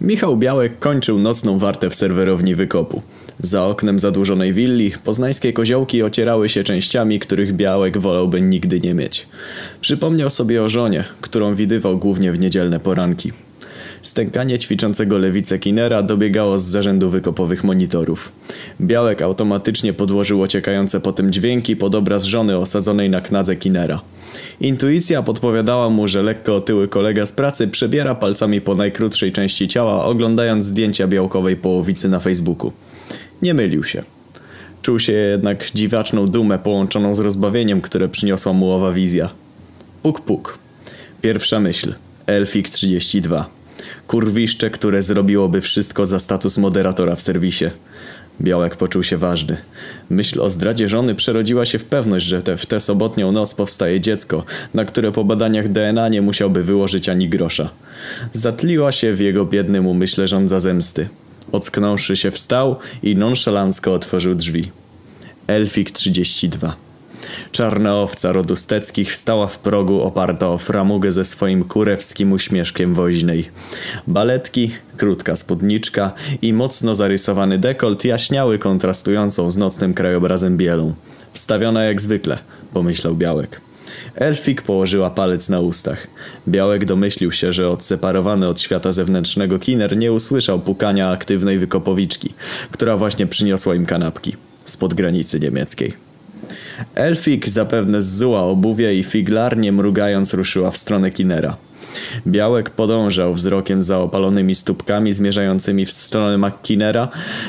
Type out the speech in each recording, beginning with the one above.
Michał Białek kończył nocną wartę w serwerowni wykopu. Za oknem zadłużonej willi poznańskie koziołki ocierały się częściami, których Białek wolałby nigdy nie mieć. Przypomniał sobie o żonie, którą widywał głównie w niedzielne poranki. Stękanie ćwiczącego lewicę Kinera dobiegało z zarzędu wykopowych monitorów. Białek automatycznie podłożył ociekające potem dźwięki pod obraz żony osadzonej na knadze Kinera. Intuicja podpowiadała mu, że lekko otyły kolega z pracy przebiera palcami po najkrótszej części ciała, oglądając zdjęcia białkowej połowicy na Facebooku. Nie mylił się. Czuł się jednak dziwaczną dumę połączoną z rozbawieniem, które przyniosła mu owa wizja. Puk puk. Pierwsza myśl. Elfik 32. Kurwiszcze, które zrobiłoby wszystko za status moderatora w serwisie. Białek poczuł się ważny. Myśl o zdradzie żony przerodziła się w pewność, że te, w tę sobotnią noc powstaje dziecko, na które po badaniach DNA nie musiałby wyłożyć ani grosza. Zatliła się w jego biednym umyśle żądza zemsty. Ocknąwszy się wstał i nonszalancko otworzył drzwi. Elfik 32 Czarna owca rodu Steckich stała w progu oparta o framugę ze swoim kurewskim uśmieszkiem woźnej. Baletki, krótka spódniczka i mocno zarysowany dekolt jaśniały kontrastującą z nocnym krajobrazem bielą. Wstawiona jak zwykle, pomyślał Białek. Elfik położyła palec na ustach. Białek domyślił się, że odseparowany od świata zewnętrznego kiner nie usłyszał pukania aktywnej wykopowiczki, która właśnie przyniosła im kanapki spod granicy niemieckiej. Elfik zapewne zzuła obuwie i figlarnie mrugając ruszyła w stronę Kinera. Białek podążał wzrokiem za opalonymi stópkami zmierzającymi w stronę McKinnera,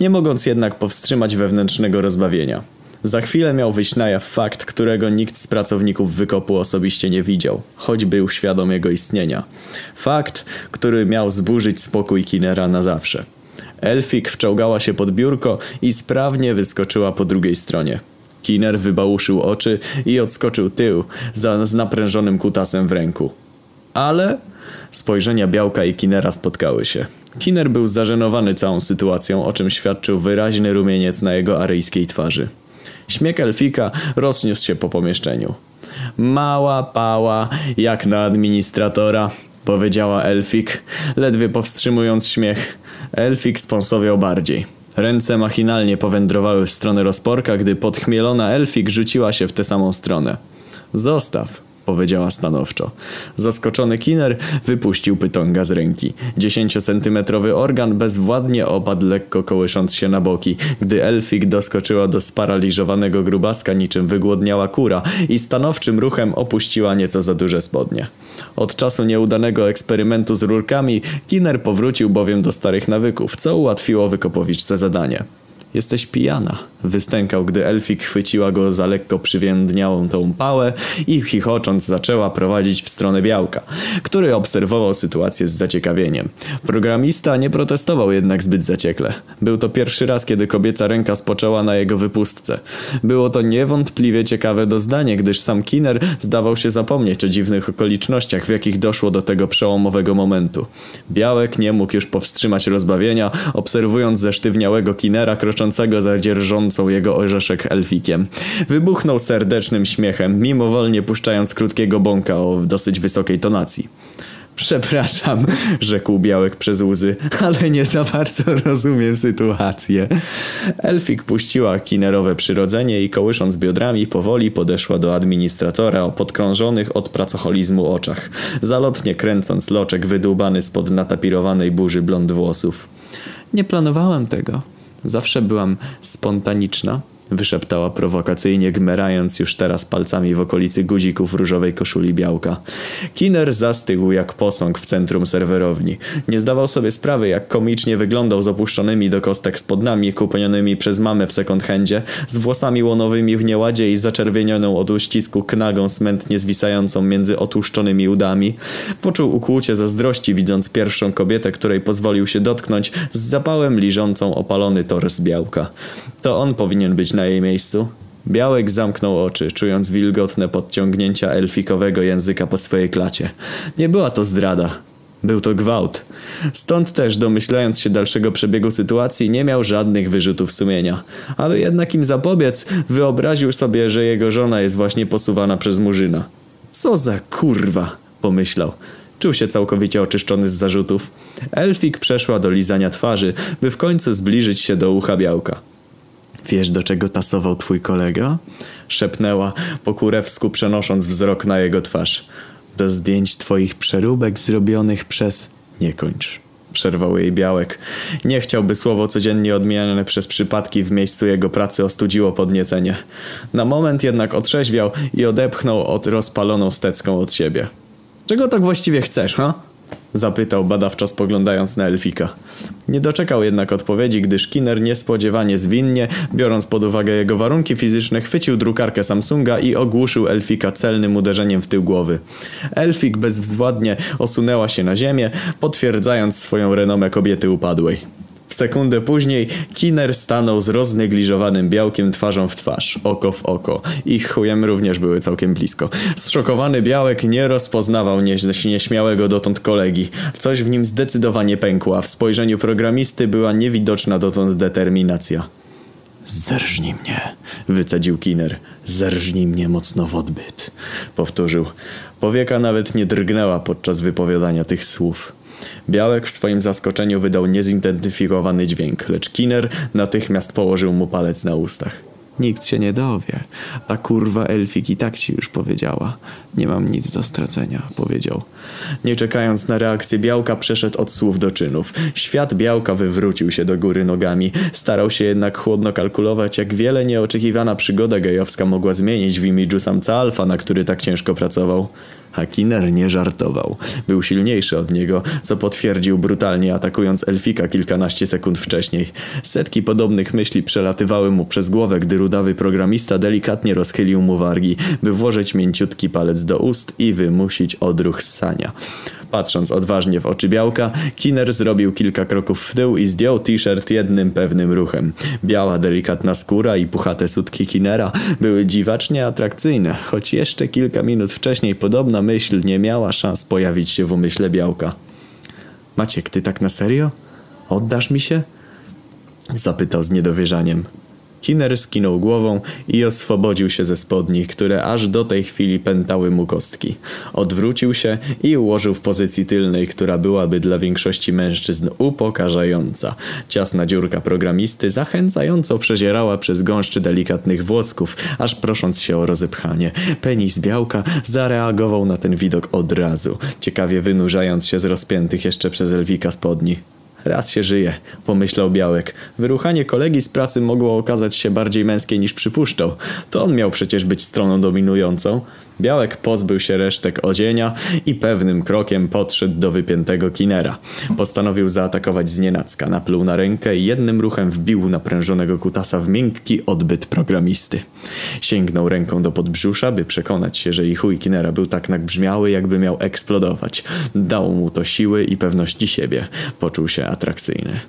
nie mogąc jednak powstrzymać wewnętrznego rozbawienia. Za chwilę miał wyjść na jaw fakt, którego nikt z pracowników wykopu osobiście nie widział, choć był świadom jego istnienia. Fakt, który miał zburzyć spokój Kinera na zawsze. Elfik wczołgała się pod biurko i sprawnie wyskoczyła po drugiej stronie. Kiner wybałuszył oczy i odskoczył tył za, z naprężonym kutasem w ręku. Ale spojrzenia Białka i Kinera spotkały się. Kiner był zażenowany całą sytuacją, o czym świadczył wyraźny rumieniec na jego aryjskiej twarzy. Śmiech Elfika rozniósł się po pomieszczeniu. Mała pała, jak na administratora, powiedziała Elfik, ledwie powstrzymując śmiech. Elfik sponsowiał bardziej. Ręce machinalnie powędrowały w stronę rozporka, gdy podchmielona Elfik rzuciła się w tę samą stronę. Zostaw, powiedziała stanowczo. Zaskoczony Kiner wypuścił pytonga z ręki. Dziesięciocentymetrowy organ bezwładnie opadł lekko kołysząc się na boki, gdy Elfik doskoczyła do sparaliżowanego grubaska niczym wygłodniała kura i stanowczym ruchem opuściła nieco za duże spodnie. Od czasu nieudanego eksperymentu z rurkami, Kiner powrócił bowiem do starych nawyków, co ułatwiło wykopowiczce zadanie. Jesteś pijana, wystękał, gdy Elfik chwyciła go za lekko przywiędniałą tą pałę i chichocząc zaczęła prowadzić w stronę Białka, który obserwował sytuację z zaciekawieniem. Programista nie protestował jednak zbyt zaciekle. Był to pierwszy raz, kiedy kobieca ręka spoczęła na jego wypustce. Było to niewątpliwie ciekawe doznanie, gdyż sam Kiner zdawał się zapomnieć o dziwnych okolicznościach, w jakich doszło do tego przełomowego momentu. Białek nie mógł już powstrzymać rozbawienia, obserwując zesztywniałego Kinera kroczącego za dzierżącą jego orzeszek elfikiem. Wybuchnął serdecznym śmiechem, mimowolnie puszczając krótkiego bąka o dosyć wysokiej tonacji. Przepraszam, rzekł Białek przez łzy, ale nie za bardzo rozumiem sytuację. Elfik puściła kinerowe przyrodzenie i kołysząc biodrami powoli podeszła do administratora o podkrążonych od pracoholizmu oczach, zalotnie kręcąc loczek wydłubany spod natapirowanej burzy blond włosów. Nie planowałem tego, Zawsze byłam spontaniczna, wyszeptała prowokacyjnie, gmerając już teraz palcami w okolicy guzików różowej koszuli białka. Kiner zastygł jak posąg w centrum serwerowni. Nie zdawał sobie sprawy, jak komicznie wyglądał z opuszczonymi do kostek spodnami kupionymi przez mamę w second handzie, z włosami łonowymi w nieładzie i zaczerwienioną od uścisku knagą smętnie zwisającą między otłuszczonymi udami. Poczuł ukłucie zazdrości, widząc pierwszą kobietę, której pozwolił się dotknąć, z zapałem liżącą opalony tors białka. To on powinien być na jej miejscu. Białek zamknął oczy, czując wilgotne podciągnięcia elfikowego języka po swojej klacie. Nie była to zdrada. Był to gwałt. Stąd też, domyślając się dalszego przebiegu sytuacji, nie miał żadnych wyrzutów sumienia. Aby jednak im zapobiec, wyobraził sobie, że jego żona jest właśnie posuwana przez murzyna. Co za kurwa, pomyślał. Czuł się całkowicie oczyszczony z zarzutów. Elfik przeszła do lizania twarzy, by w końcu zbliżyć się do ucha białka. Wiesz, do czego tasował twój kolega? Szepnęła, po kurewsku przenosząc wzrok na jego twarz. Do zdjęć twoich przeróbek zrobionych przez... Nie kończ. Przerwał jej białek. Nie chciałby słowo codziennie odmieniane przez przypadki w miejscu jego pracy ostudziło podniecenie. Na moment jednak otrzeźwiał i odepchnął od rozpaloną stecką od siebie. Czego tak właściwie chcesz, ha? Zapytał badawczo spoglądając na Elfika. Nie doczekał jednak odpowiedzi, gdyż Kinner niespodziewanie zwinnie, biorąc pod uwagę jego warunki fizyczne, chwycił drukarkę Samsunga i ogłuszył Elfika celnym uderzeniem w tył głowy. Elfik bezwzładnie osunęła się na ziemię, potwierdzając swoją renomę kobiety upadłej. W sekundę później Kiner stanął z roznegliżowanym białkiem twarzą w twarz, oko w oko. Ich chujem również były całkiem blisko. Zszokowany białek nie rozpoznawał nie, nieśmiałego dotąd kolegi. Coś w nim zdecydowanie pękło, a w spojrzeniu programisty była niewidoczna dotąd determinacja. Zerżnij mnie, wycedził Kiner. Zerżnij mnie mocno w odbyt. Powtórzył. Powieka nawet nie drgnęła podczas wypowiadania tych słów. Białek w swoim zaskoczeniu wydał niezidentyfikowany dźwięk, lecz Kiner natychmiast położył mu palec na ustach. Nikt się nie dowie. Ta kurwa Elfik i tak ci już powiedziała. Nie mam nic do stracenia, powiedział. Nie czekając na reakcję Białka, przeszedł od słów do czynów. Świat Białka wywrócił się do góry nogami. Starał się jednak chłodno kalkulować, jak wiele nieoczekiwana przygoda gejowska mogła zmienić w imidżu samca alfa, na który tak ciężko pracował. A Kiner nie żartował. Był silniejszy od niego, co potwierdził brutalnie atakując Elfika kilkanaście sekund wcześniej. Setki podobnych myśli przelatywały mu przez głowę, gdy rudawy programista delikatnie rozchylił mu wargi, by włożyć mięciutki palec do ust i wymusić odruch ssania. Patrząc odważnie w oczy białka, Kiner zrobił kilka kroków w tył i zdjął t-shirt jednym pewnym ruchem. Biała, delikatna skóra i puchate sutki Kinera były dziwacznie atrakcyjne, choć jeszcze kilka minut wcześniej podobna myśl nie miała szans pojawić się w umyśle białka. Maciek, ty tak na serio? Oddasz mi się? Zapytał z niedowierzaniem. Kiner skinął głową i oswobodził się ze spodni, które aż do tej chwili pętały mu kostki. Odwrócił się i ułożył w pozycji tylnej, która byłaby dla większości mężczyzn upokarzająca. Ciasna dziurka programisty zachęcająco przezierała przez gąszczy delikatnych włosków, aż prosząc się o rozepchanie. Penis białka zareagował na ten widok od razu, ciekawie wynurzając się z rozpiętych jeszcze przez Elwika spodni. Raz się żyje, pomyślał Białek. Wyruchanie kolegi z pracy mogło okazać się bardziej męskie niż przypuszczał. To on miał przecież być stroną dominującą. Białek pozbył się resztek odzienia i pewnym krokiem podszedł do wypiętego kinera. Postanowił zaatakować znienacka, napluł na rękę i jednym ruchem wbił naprężonego kutasa w miękki odbyt programisty. Sięgnął ręką do podbrzusza, by przekonać się, że i chuj kinera był tak nabrzmiały, jakby miał eksplodować. Dał mu to siły i pewności siebie. Poczuł się atrakcyjny.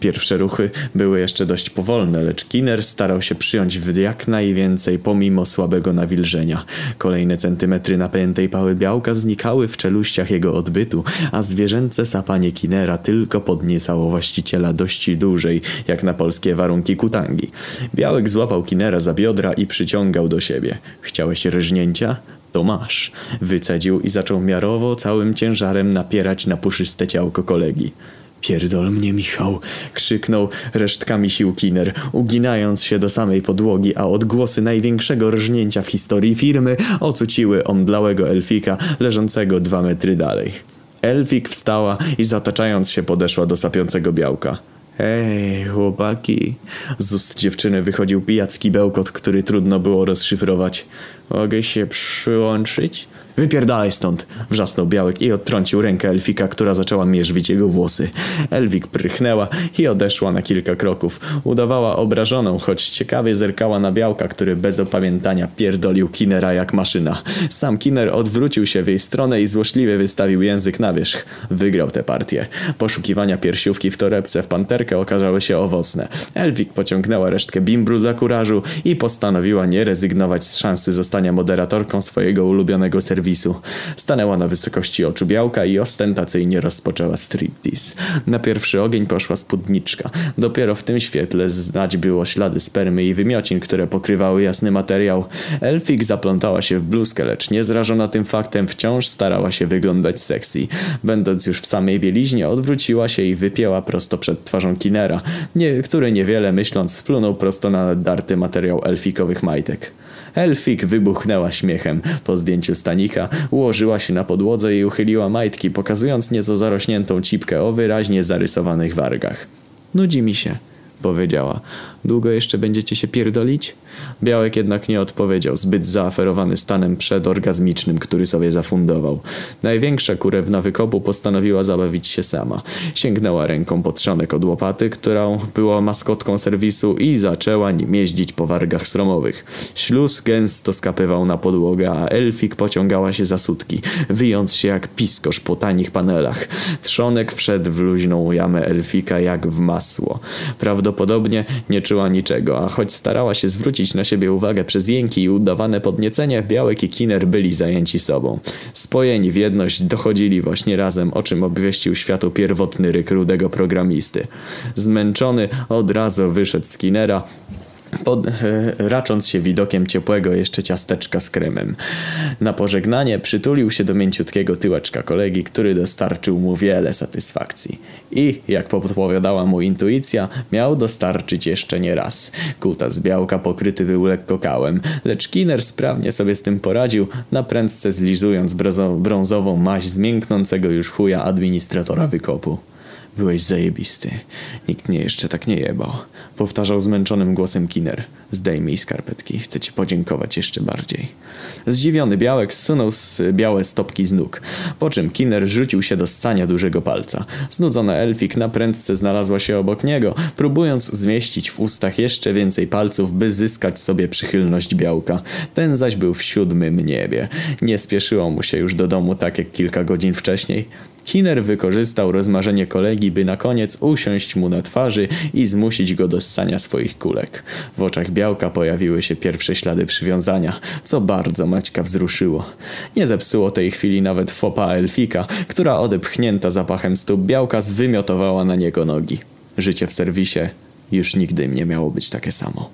Pierwsze ruchy były jeszcze dość powolne, lecz kiner starał się przyjąć w jak najwięcej pomimo słabego nawilżenia. Kolejny Kolejne centymetry napętej pały białka znikały w czeluściach jego odbytu, a zwierzęce sapanie kinera tylko podniecało właściciela dość dłużej, jak na polskie warunki kutangi. Białek złapał kinera za biodra i przyciągał do siebie. Chciałeś rżnięcia? To masz. Wycedził i zaczął miarowo całym ciężarem napierać na puszyste ciałko kolegi. Pierdol mnie, Michał! krzyknął resztkami sił Kiner, uginając się do samej podłogi, a odgłosy największego rżnięcia w historii firmy ocuciły omdlałego elfika leżącego dwa metry dalej. Elfik wstała i zataczając się podeszła do sapiącego białka. Ej, chłopaki. Z ust dziewczyny wychodził pijacki bełkot, który trudno było rozszyfrować. Mogę się przyłączyć? Wypierdalaj stąd! Wrzasnął Białek i odtrącił rękę Elfika, która zaczęła mierzwić jego włosy. Elwik prychnęła i odeszła na kilka kroków. Udawała obrażoną, choć ciekawie zerkała na Białka, który bez opamiętania pierdolił Kinera jak maszyna. Sam Kiner odwrócił się w jej stronę i złośliwie wystawił język na wierzch. Wygrał tę partię. Poszukiwania piersiówki w torebce w panterkę okazały się owocne. Elwik pociągnęła resztkę bimbru dla kurażu i postanowiła nie rezygnować z szansy zostania moderatorką swojego ulubionego serwisu serwisu. Stanęła na wysokości oczu białka i ostentacyjnie rozpoczęła striptease. Na pierwszy ogień poszła spódniczka. Dopiero w tym świetle znać było ślady spermy i wymiocin, które pokrywały jasny materiał. Elfik zaplątała się w bluzkę, lecz niezrażona tym faktem wciąż starała się wyglądać sexy. Będąc już w samej bieliźnie, odwróciła się i wypięła prosto przed twarzą Kinera, nie, który niewiele myśląc splunął prosto na darty materiał elfikowych majtek. Elfik wybuchnęła śmiechem. Po zdjęciu stanika ułożyła się na podłodze i uchyliła majtki, pokazując nieco zarośniętą cipkę o wyraźnie zarysowanych wargach. Nudzi mi się, powiedziała. Długo jeszcze będziecie się pierdolić? Białek jednak nie odpowiedział, zbyt zaaferowany stanem przedorgazmicznym, który sobie zafundował. Największa kurewna wykopu postanowiła zabawić się sama. Sięgnęła ręką pod trzonek od łopaty, którą była maskotką serwisu i zaczęła nim jeździć po wargach stromowych. Śluz gęsto skapywał na podłogę, a Elfik pociągała się za sutki, wyjąc się jak piskosz po tanich panelach. Trzonek wszedł w luźną jamę Elfika jak w masło. Prawdopodobnie nie czuła niczego, a choć starała się zwrócić na siebie uwagę przez jęki i udawane podniecenie, Białek i Kiner byli zajęci sobą. Spojeni w jedność dochodzili właśnie razem, o czym obwieścił światu pierwotny ryk rudego programisty. Zmęczony od razu wyszedł z Kinera, pod, e, racząc się widokiem ciepłego jeszcze ciasteczka z kremem. Na pożegnanie przytulił się do mięciutkiego tyłeczka kolegi, który dostarczył mu wiele satysfakcji. I, jak podpowiadała mu intuicja, miał dostarczyć jeszcze nie raz. Kutas białka pokryty był lekko kałem, lecz Kiner sprawnie sobie z tym poradził, na prędce zlizując brązową maź zmięknącego już chuja administratora wykopu. Byłeś zajebisty. Nikt mnie jeszcze tak nie jebał. Powtarzał zmęczonym głosem Kiner. Zdejmij skarpetki. Chcę ci podziękować jeszcze bardziej. Zdziwiony Białek zsunął białe stopki z nóg. Po czym Kiner rzucił się do ssania dużego palca. Znudzona Elfik na prędce znalazła się obok niego, próbując zmieścić w ustach jeszcze więcej palców, by zyskać sobie przychylność Białka. Ten zaś był w siódmym niebie. Nie spieszyło mu się już do domu tak jak kilka godzin wcześniej. Kiner wykorzystał rozmarzenie kolegi, by na koniec usiąść mu na twarzy i zmusić go do ssania swoich kulek. W oczach Białka pojawiły się pierwsze ślady przywiązania, co bardzo Maćka wzruszyło. Nie zepsuło tej chwili nawet fopa Elfika, która odepchnięta zapachem stóp Białka zwymiotowała na niego nogi. Życie w serwisie już nigdy nie miało być takie samo.